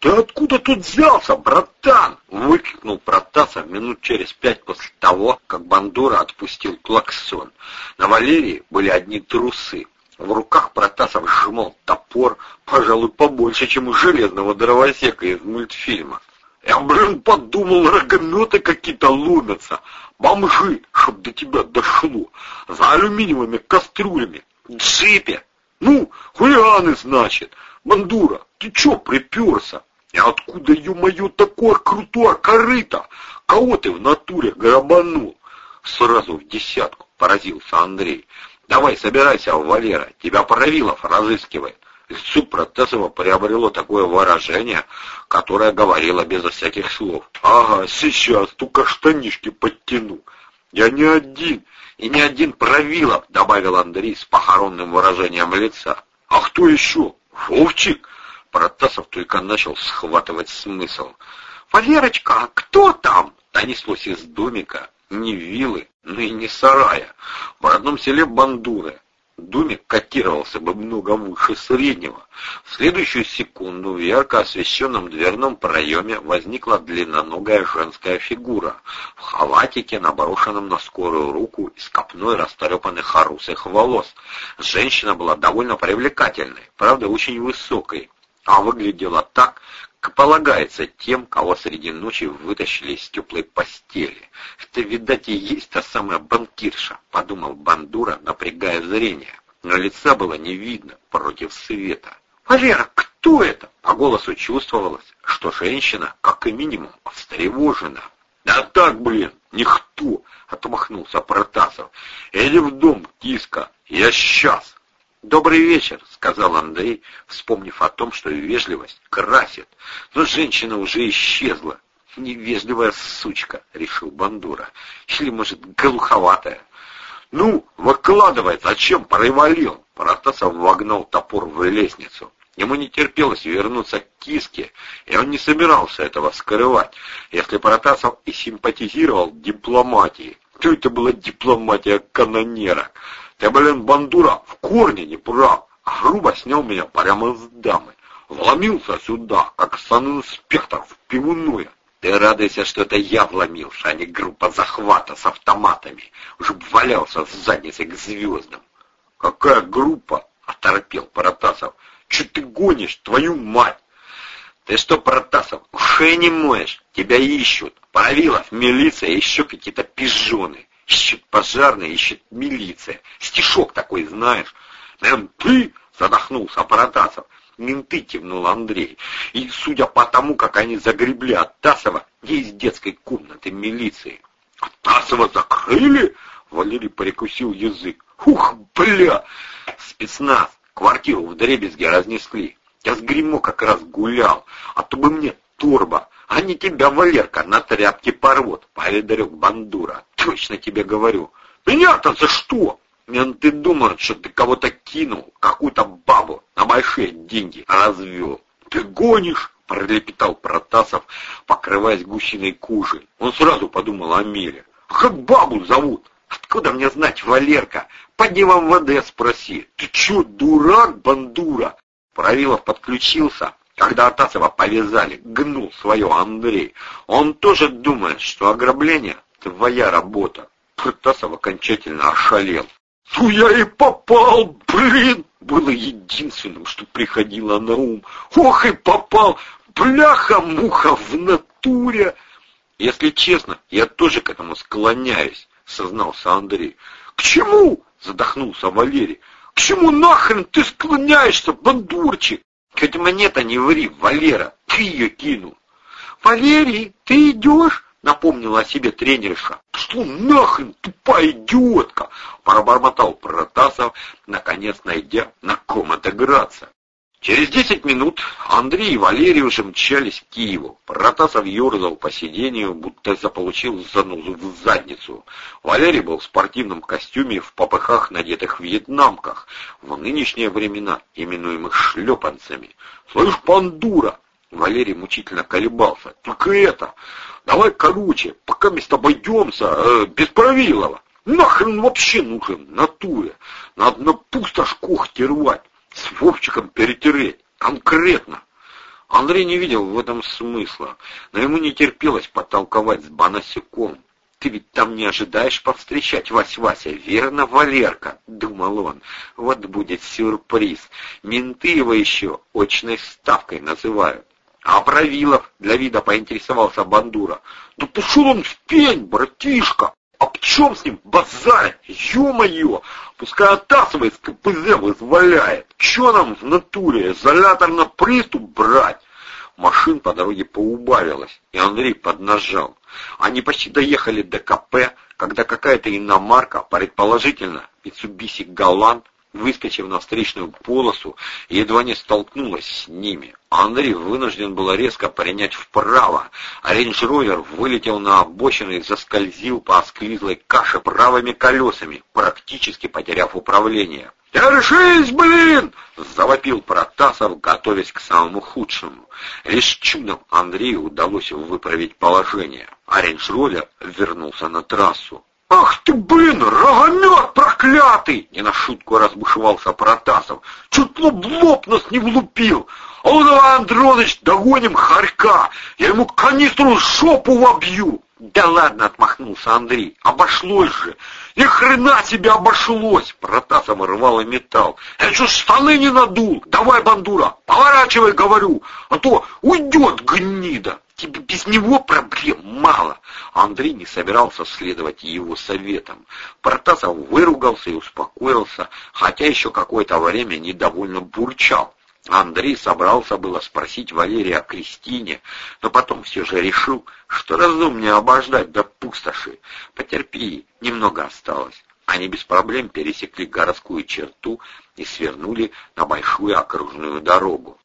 «Ты откуда тут взялся, братан?» — выкрикнул Протасов минут через пять после того, как Бандура отпустил клаксон. На Валерии были одни трусы. В руках Протасов сжимал топор, пожалуй, побольше, чем у железного дровосека из мультфильма. Я, блин, подумал, рогометы какие-то ломятся. Бомжи, чтоб до тебя дошло. За алюминиевыми кастрюлями. Джипе. Ну, хулианы, значит. Бандура, ты чё приперся? И откуда, ё-моё, такое крутое корыто? Кого ты в натуре грабанул? Сразу в десятку поразился Андрей. Давай, собирайся, Валера, тебя Паравилов разыскивает. Лицо Протасова приобрело такое выражение, которое говорило безо всяких слов. «Ага, сейчас только штанишки подтяну. Я не один, и не один Правилов», — добавил Андрей с похоронным выражением лица. «А кто еще? Вовчик?» Протасов только начал схватывать смысл. «Валерочка, а кто там?» — донеслось из домика, не виллы, но и не сарая. В родном селе Бандуры. Домик котировался бы много выше среднего. В следующую секунду в ярко освещенном дверном проеме возникла длинноногая женская фигура в халатике, наброшенном на скорую руку и с копной растрепанных русых волос. Женщина была довольно привлекательной, правда, очень высокой, а выглядела так, как полагается тем, кого среди ночи вытащили из теплой постели. Это, видать, и есть та самая банкирша, подумал Бандура, напрягая зрение. Но лица было не видно против света. «Валера, кто это?» По голосу чувствовалось, что женщина, как и минимум, встревожена. «Да так, блин, никто!» — отмахнулся Протасов. «Иди в дом, киска, я сейчас!» «Добрый вечер», — сказал Андрей, вспомнив о том, что вежливость красит. Но женщина уже исчезла. «Невежливая сучка», — решил Бандура. «Или, может, глуховатая». «Ну, выкладывай, зачем провалил?» Протасов вогнал топор в лестницу. Ему не терпелось вернуться к киске, и он не собирался этого скрывать. Если Протасов и симпатизировал дипломатии, то это была дипломатия канонера. Ты, блин, бандура, в корне не прав, а грубо снял меня прямо с дамы. Вломился сюда, как санинспектор в пивную. Ты радуйся, что это я вломился, а не группа захвата с автоматами. Уже б валялся с задницей к звездам. Какая группа? Оторопел Протасов. Че ты гонишь, твою мать? Ты что, Протасов, ушей не моешь? Тебя ищут. Правилов, милиция, еще какие-то пижоны. Ищет пожарные, ищет милиция. Стишок такой, знаешь. Менты, задохнулся Протасов. Менты, кивнул Андрей. И, судя по тому, как они загребли от Тасова, не из детской комнаты милиции. «А Тасова закрыли? Валерий прикусил язык. Ух, бля! Спецназ. Квартиру в дребезге разнесли. Я с Гримо как раз гулял, а то бы мне турбо. А не тебя, Валерка, на тряпке порвут, поведарек Бандура. Точно тебе говорю. Меня-то за что? Менты думают, что ты кого-то кинул, какую-то бабу, на большие деньги развел. Ты гонишь? пролепетал Протасов, покрываясь гусиной кожей. Он сразу подумал о мире. Как бабу зовут? Откуда мне знать, Валерка? Поди в МВД спроси. Ты чё, дурак, бандура? Правилов подключился, когда Атасова повязали, гнул свое Андрей. Он тоже думает, что ограбление — твоя работа. Протасов окончательно ошалел. «Ну я и попал, блин!» Было единственным, что приходило на ум. «Ох и попал! Бляха-муха в натуре!» «Если честно, я тоже к этому склоняюсь», — сознался Андрей. «К чему?» — задохнулся Валерий. «К чему нахрен ты склоняешься, бандурчик?» Хоть монета не ври, Валера, ты ее кинул. Валерий, ты идешь? Напомнила о себе тренерша. Что нахрен, тупая идиотка? Пробормотал Протасов, наконец найдя, на ком отыграться. Через десять минут Андрей и Валерий уже мчались к Киеву. Протасов ерзал по сидению, будто заполучил занозу в задницу. Валерий был в спортивном костюме в попыхах, надетых вьетнамках, в нынешние времена именуемых шлепанцами. «Слышь, пандура!» Валерий мучительно колебался. «Только это! Давай короче, пока тобой идемся, э, без Правилова! Нахрен вообще нужен, натуре! Надо на пустошь когти рвать!» с Вовчиком перетереть. Конкретно. Андрей не видел в этом смысла, но ему не терпелось потолковать с Банасюком. «Ты ведь там не ожидаешь повстречать Вась-Вася, верно, Валерка?» — думал он. «Вот будет сюрприз. Менты его еще очной ставкой называют». «А Правилов?» — для вида поинтересовался Бандура. «Да пошел он в пень, братишка! А в чем с ним базарь? Ё-моё! Пускай оттасывает с КПЗ вызволяет. Чё нам в натуре, изолятор на приступ брать? Машин по дороге поубавилось, и Андрей поднажал. Они почти доехали до КП, когда какая-то иномарка, предположительно Mitsubishi Galant, выскочив на встречную полосу, едва не столкнулась с ними. Андрей вынужден был резко принять вправо, а рейндж-ровер вылетел на обочину и заскользил по осклизлой каше правыми колесами, практически потеряв управление. «Держись, блин!» — завопил Протасов, готовясь к самому худшему. Лишь чудом Андрею удалось выправить положение, а рейндж-ровер вернулся на трассу. «Ах ты, блин, рогомет проклятый!» Не на шутку разбушевался Протасов. «Чуть лоб в лоб нас не влупил! А ну давай, Андроныч, догоним хорька! Я ему канистру в жопу вобью!» «Да ладно!» — отмахнулся Андрей. «Обошлось же! Ни хрена себе обошлось!» Протасов рвал и метал. «Я что, штаны не надул? Давай, бандура, поворачивай, говорю, а то уйдет гнида!» Тебе без него проблем мало. Андрей не собирался следовать его советам. Протасов выругался и успокоился, хотя еще какое-то время недовольно бурчал. Андрей собрался было спросить Валерия о Кристине, но потом все же решил, что разумнее обождать до пустоши. Потерпи, немного осталось. Они без проблем пересекли городскую черту и свернули на большую окружную дорогу.